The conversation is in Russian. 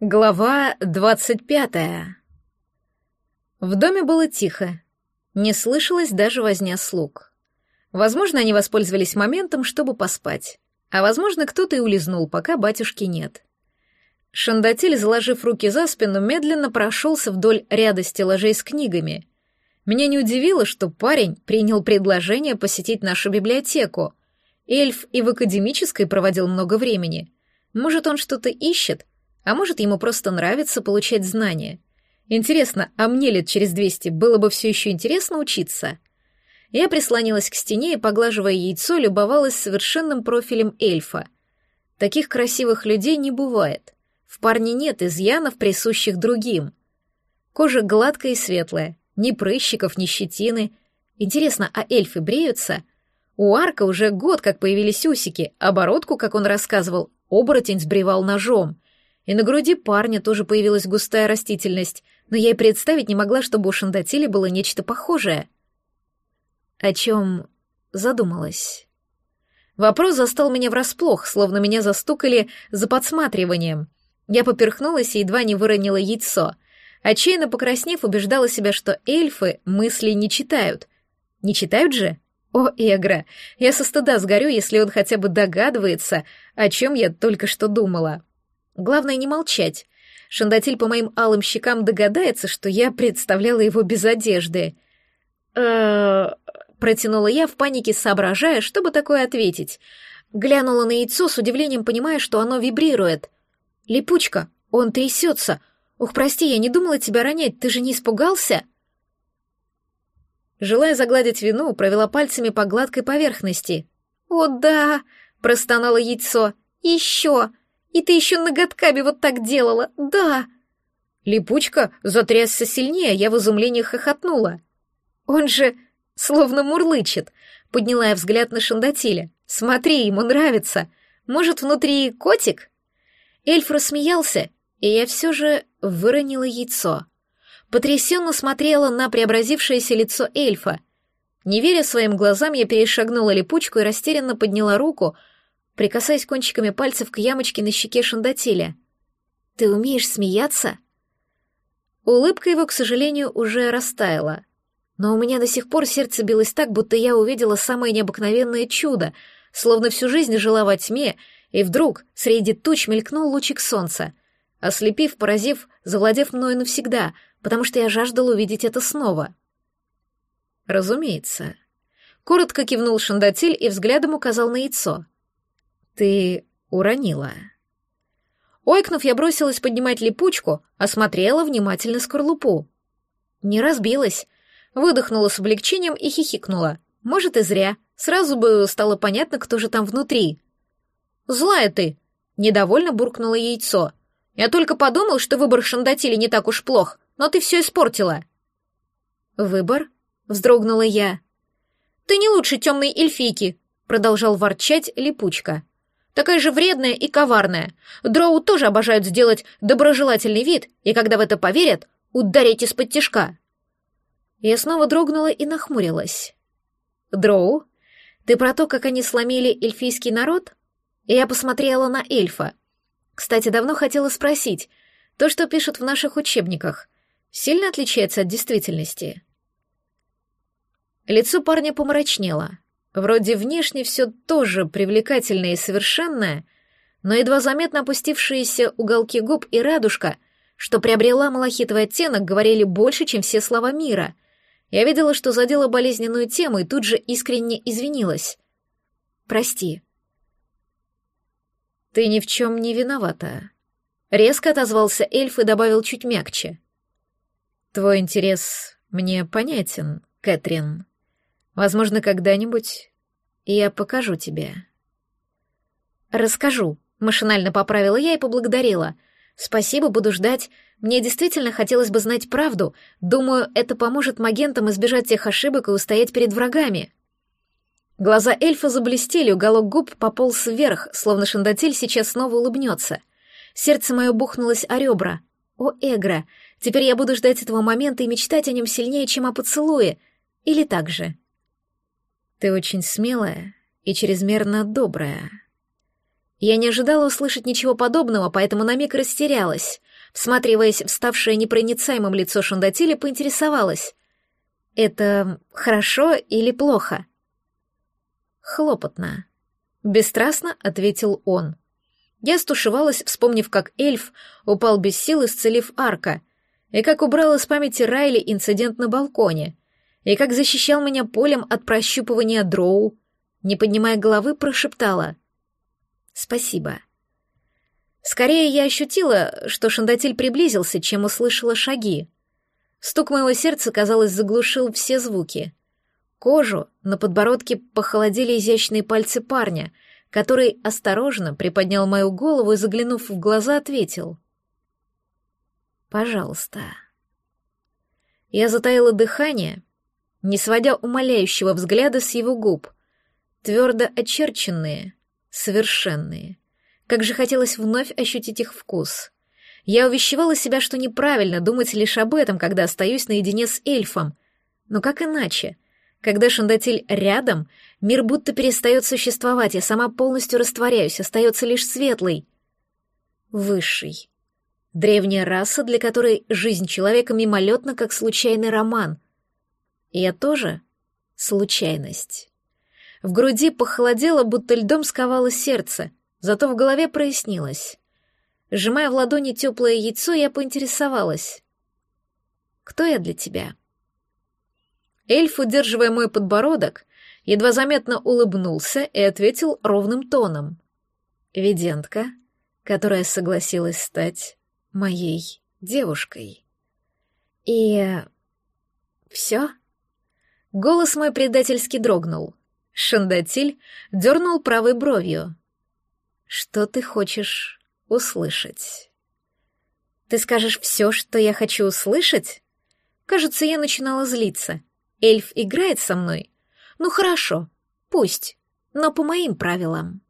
Глава двадцать пятая. В доме было тихо. Не слышалось даже возня слуг. Возможно, они воспользовались моментом, чтобы поспать. А возможно, кто-то и улизнул, пока батюшки нет. Шандатель, заложив руки за спину, медленно прошелся вдоль ряда стеллажей с книгами. Меня не удивило, что парень принял предложение посетить нашу библиотеку. Эльф и в академической проводил много времени. Может, он что-то ищет, а может, ему просто нравится получать знания. Интересно, а мне лет через двести было бы все еще интересно учиться? Я прислонилась к стене и, поглаживая яйцо, любовалась совершенным профилем эльфа. Таких красивых людей не бывает. В парне нет изъянов, присущих другим. Кожа гладкая и светлая, ни прыщиков, ни щетины. Интересно, а эльфы бреются? У Арка уже год как появились усики, а бородку, как он рассказывал, оборотень сбривал ножом — и на груди парня тоже появилась густая растительность, но я и представить не могла, чтобы у Шандатили было нечто похожее. О чем задумалась. Вопрос застал меня врасплох, словно меня застукали за подсматриванием. Я поперхнулась и едва не выронила яйцо. Отчаянно покраснев, убеждала себя, что эльфы мысли не читают. Не читают же? О, Эгра, я со стыда сгорю, если он хотя бы догадывается, о чем я только что думала. Главное не молчать. Шандатиль по моим алым щекам догадается, что я представляла его без одежды. э протянула я в панике, соображая, чтобы такое ответить. Глянула на яйцо с удивлением, понимая, что оно вибрирует. «Липучка, он трясется. Ух, прости, я не думала тебя ронять, ты же не испугался?» Желая загладить вину, провела пальцами по гладкой поверхности. «О да!» — простонало яйцо. «Еще!» И ты еще ноготками вот так делала, да!» Липучка затрясся сильнее, я в изумлении хохотнула. «Он же словно мурлычет», — подняла я взгляд на Шандатиля. «Смотри, ему нравится. Может, внутри котик?» Эльф рассмеялся, и я все же выронила яйцо. Потрясенно смотрела на преобразившееся лицо эльфа. Не веря своим глазам, я перешагнула липучку и растерянно подняла руку, прикасаясь кончиками пальцев к ямочке на щеке Шандатиля. «Ты умеешь смеяться?» Улыбка его, к сожалению, уже растаяла. Но у меня до сих пор сердце билось так, будто я увидела самое необыкновенное чудо, словно всю жизнь жила во тьме, и вдруг среди туч мелькнул лучик солнца, ослепив, поразив, завладев мною навсегда, потому что я жаждала увидеть это снова. Разумеется. Коротко кивнул Шандатиль и взглядом указал на яйцо — ты уронила. Ойкнув, я бросилась поднимать липучку, осмотрела внимательно скорлупу. Не разбилась. Выдохнула с облегчением и хихикнула. Может, и зря. Сразу бы стало понятно, кто же там внутри. «Злая ты!» — недовольно буркнуло яйцо. «Я только подумал, что выбор Шандатили не так уж плох, но ты все испортила». «Выбор?» — вздрогнула я. «Ты не лучше темной эльфийки», — продолжал ворчать липучка. Такая же вредная и коварная. Дроу тоже обожают сделать доброжелательный вид, и когда в это поверят, ударить из-под тишка. Я снова дрогнула и нахмурилась. Дроу, ты про то, как они сломили эльфийский народ? Я посмотрела на эльфа. Кстати, давно хотела спросить, то, что пишут в наших учебниках, сильно отличается от действительности? Лицо парня помрачнело. Вроде внешне все тоже привлекательное и совершенное, но едва заметно опустившиеся уголки губ и радужка, что приобрела малахитовый оттенок, говорили больше, чем все слова мира. Я видела, что задела болезненную тему, и тут же искренне извинилась. «Прости». «Ты ни в чем не виновата», — резко отозвался эльф и добавил чуть мягче. «Твой интерес мне понятен, Кэтрин». Возможно, когда-нибудь я покажу тебе. Расскажу, машинально поправила я и поблагодарила. Спасибо, буду ждать. Мне действительно хотелось бы знать правду. Думаю, это поможет магентам избежать тех ошибок и устоять перед врагами. Глаза эльфа заблестели, уголок губ пополз вверх, словно шандатель сейчас снова улыбнется. Сердце мое бухнулось о ребра. О, Эгра, теперь я буду ждать этого момента и мечтать о нем сильнее, чем о поцелуе. Или так же. Ты очень смелая и чрезмерно добрая. Я не ожидала услышать ничего подобного, поэтому на миг растерялась. всматриваясь в ставшее непроницаемым лицо Шандатиля, поинтересовалась. «Это хорошо или плохо?» «Хлопотно», — бесстрастно ответил он. Я стушевалась, вспомнив, как эльф упал без сил, исцелив арка, и как убрал из памяти Райли инцидент на балконе, и как защищал меня полем от прощупывания дроу, не поднимая головы, прошептала «Спасибо». Скорее я ощутила, что Шандатиль приблизился, чем услышала шаги. Стук моего сердца, казалось, заглушил все звуки. Кожу на подбородке похолодели изящные пальцы парня, который осторожно приподнял мою голову и, заглянув в глаза, ответил. «Пожалуйста». Я затаила дыхание, не сводя умоляющего взгляда с его губ, твердо очерченные, совершенные — как же хотелось вновь ощутить их вкус. Я увещевала себя, что неправильно думать лишь об этом, когда остаюсь наедине с эльфом. Но как иначе? Когда Шандатиль рядом, мир будто перестает существовать, я сама полностью растворяюсь, остается лишь светлый. Высший. Древняя раса, для которой жизнь человека мимолетна, как случайный роман. Я тоже случайность. В груди похолодело, будто льдом сковало сердце — Зато в голове прояснилось. Сжимая в ладони теплое яйцо, я поинтересовалась. «Кто я для тебя?» Эльф, удерживая мой подбородок, едва заметно улыбнулся и ответил ровным тоном. «Видентка, которая согласилась стать моей девушкой». «И... все?» Голос мой предательски дрогнул. Шандатиль дернул правой бровью. Что ты хочешь услышать? Ты скажешь все, что я хочу услышать? Кажется, я начинала злиться. Эльф играет со мной? Ну хорошо, пусть, но по моим правилам.